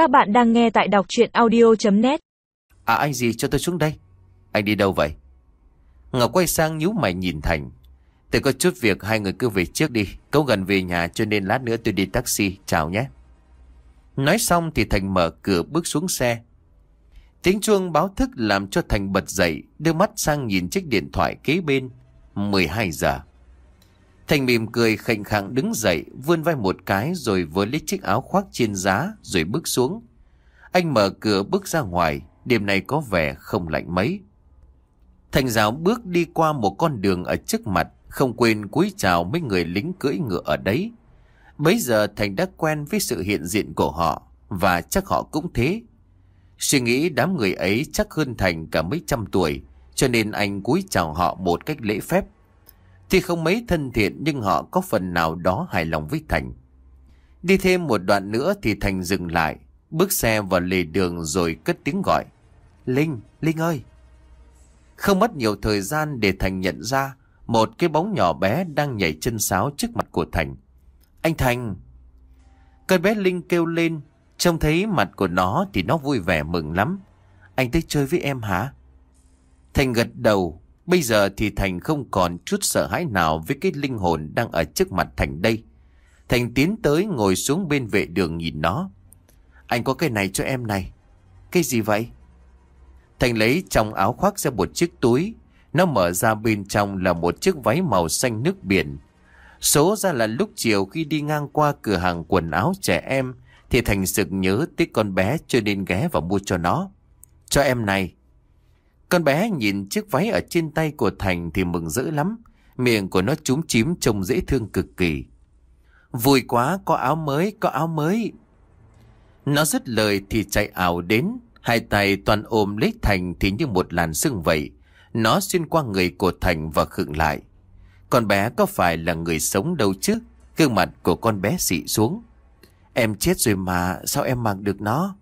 Các bạn đang nghe tại đọc chuyện audio.net À anh gì? Cho tôi xuống đây. Anh đi đâu vậy? Ngọc quay sang nhíu mày nhìn Thành. Tôi có chút việc, hai người cứ về trước đi. Cậu gần về nhà, cho nên lát nữa tôi đi taxi. Chào nhé. Nói xong thì Thành mở cửa bước xuống xe. Tiếng chuông báo thức làm cho Thành bật dậy, Đưa mắt sang nhìn chiếc điện thoại kế bên. 12 giờ. Thành mỉm cười khệnh khạng đứng dậy, Vươn vai một cái rồi với lấy chiếc áo khoác trên giá Rồi bước xuống. Anh mở cửa bước ra ngoài, Đêm nay có vẻ không lạnh mấy. Thành giáo bước đi qua một con đường ở trước mặt, Không quên cúi chào mấy người lính cưỡi ngựa ở đấy. Bấy giờ Thành đã quen với sự hiện diện của họ, Và chắc họ cũng thế. Suy nghĩ đám người ấy chắc hơn Thành cả mấy trăm tuổi, Cho nên anh cúi chào họ một cách lễ phép. Tuy không mấy thân thiện nhưng họ có phần nào đó hài lòng với Thành. Đi thêm một đoạn nữa thì Thành dừng lại Bước xe vào lề đường rồi cất tiếng gọi. Linh, Linh ơi! Không mất nhiều thời gian để Thành nhận ra Một cái bóng nhỏ bé đang nhảy chân sáo trước mặt của Thành. Anh Thành! Con bé Linh kêu lên Trông thấy mặt của nó thì nó vui vẻ mừng lắm. Anh tới chơi với em hả? Thành gật đầu Bây giờ thì Thành không còn chút sợ hãi nào với cái linh hồn đang ở trước mặt Thành đây. Thành tiến tới ngồi xuống bên vệ đường nhìn nó. Anh có cái này cho em này. Cái gì vậy? Thành lấy trong áo khoác ra một chiếc túi. Nó mở ra bên trong là một chiếc váy màu xanh nước biển. Số ra là lúc chiều khi đi ngang qua cửa hàng quần áo trẻ em, thì Thành sực nhớ tới con bé cho nên ghé và mua cho nó. Cho em này. Con bé nhìn chiếc váy ở trên tay của Thành thì mừng rỡ lắm. Miệng của nó trúng chím trông dễ thương cực kỳ. Vui quá, có áo mới, có áo mới. Nó dứt lời thì chạy ảo đến. Hai tay toàn ôm lấy Thành thì như một làn sương vậy. Nó xuyên qua người của Thành và khựng lại. Con bé có phải là người sống đâu chứ? Gương mặt của con bé xị xuống. Em chết rồi mà, sao em mang được nó?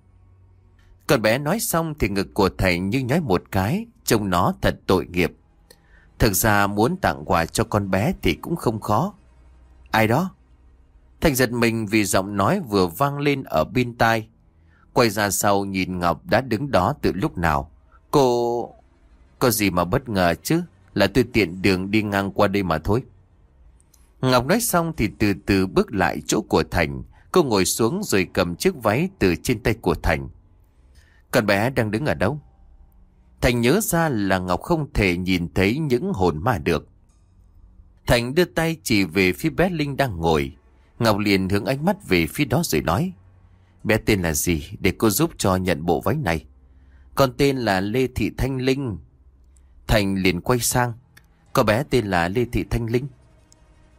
Còn bé nói xong thì ngực của thầy như nhói một cái, trông nó thật tội nghiệp. Thực ra muốn tặng quà cho con bé thì cũng không khó. Ai đó? Thành giật mình vì giọng nói vừa vang lên ở bên tai. Quay ra sau nhìn Ngọc đã đứng đó từ lúc nào. Cô... Có gì mà bất ngờ chứ? Là tôi tiện đường đi ngang qua đây mà thôi. Ngọc nói xong thì từ từ bước lại chỗ của Thành. Cô ngồi xuống rồi cầm chiếc váy từ trên tay của Thành. Con bé đang đứng ở đâu? Thành nhớ ra là Ngọc không thể nhìn thấy những hồn ma được. Thành đưa tay chỉ về phía bé Linh đang ngồi. Ngọc liền hướng ánh mắt về phía đó rồi nói. Bé tên là gì để cô giúp cho nhận bộ váy này? Con tên là Lê Thị Thanh Linh. Thành liền quay sang. Có bé tên là Lê Thị Thanh Linh.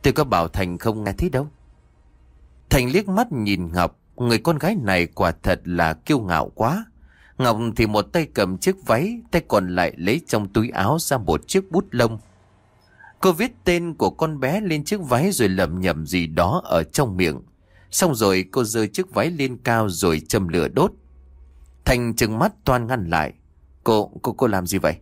Tôi có bảo Thành không nghe thấy đâu. Thành liếc mắt nhìn Ngọc. Người con gái này quả thật là kiêu ngạo quá. Ngọc thì một tay cầm chiếc váy, tay còn lại lấy trong túi áo ra một chiếc bút lông. Cô viết tên của con bé lên chiếc váy rồi lẩm nhẩm gì đó ở trong miệng. Xong rồi cô rơi chiếc váy lên cao rồi châm lửa đốt. Thành trừng mắt toan ngăn lại. Cô, cô, cô làm gì vậy?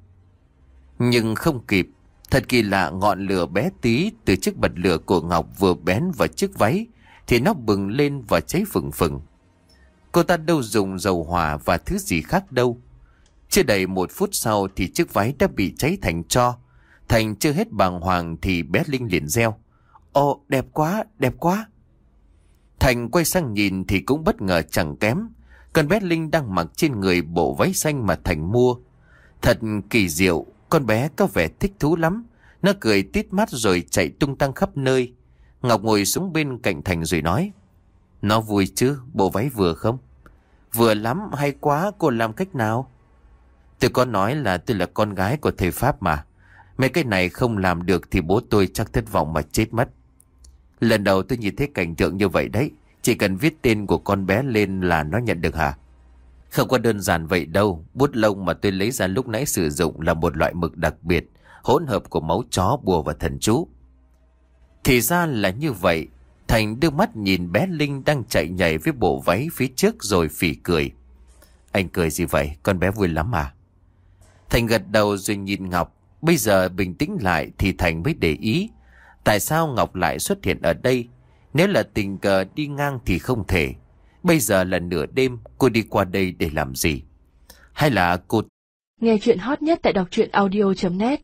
Nhưng không kịp. Thật kỳ lạ ngọn lửa bé tí từ chiếc bật lửa của Ngọc vừa bén vào chiếc váy thì nó bừng lên và cháy phừng phừng. Cô ta đâu dùng dầu hỏa và thứ gì khác đâu. Chưa đầy một phút sau thì chiếc váy đã bị cháy thành cho. Thành chưa hết bàng hoàng thì bé Linh liền reo. Ồ, đẹp quá, đẹp quá. Thành quay sang nhìn thì cũng bất ngờ chẳng kém. Con bé Linh đang mặc trên người bộ váy xanh mà Thành mua. Thật kỳ diệu, con bé có vẻ thích thú lắm. Nó cười tít mắt rồi chạy tung tăng khắp nơi. Ngọc ngồi xuống bên cạnh Thành rồi nói. Nó vui chứ, bộ váy vừa không? Vừa lắm, hay quá, cô làm cách nào? Tôi có nói là tôi là con gái của thầy Pháp mà. Mấy cái này không làm được thì bố tôi chắc thất vọng mà chết mất. Lần đầu tôi nhìn thấy cảnh tượng như vậy đấy. Chỉ cần viết tên của con bé lên là nó nhận được hả? Không có đơn giản vậy đâu. Bút lông mà tôi lấy ra lúc nãy sử dụng là một loại mực đặc biệt, hỗn hợp của máu chó, bùa và thần chú. Thì ra là như vậy. Thành đưa mắt nhìn bé Linh đang chạy nhảy với bộ váy phía trước rồi phỉ cười. Anh cười gì vậy? Con bé vui lắm à? Thành gật đầu rồi nhìn Ngọc. Bây giờ bình tĩnh lại thì Thành mới để ý. Tại sao Ngọc lại xuất hiện ở đây? Nếu là tình cờ đi ngang thì không thể. Bây giờ là nửa đêm, cô đi qua đây để làm gì? Hay là cô Nghe chuyện hot nhất tại đọc truyện audio.net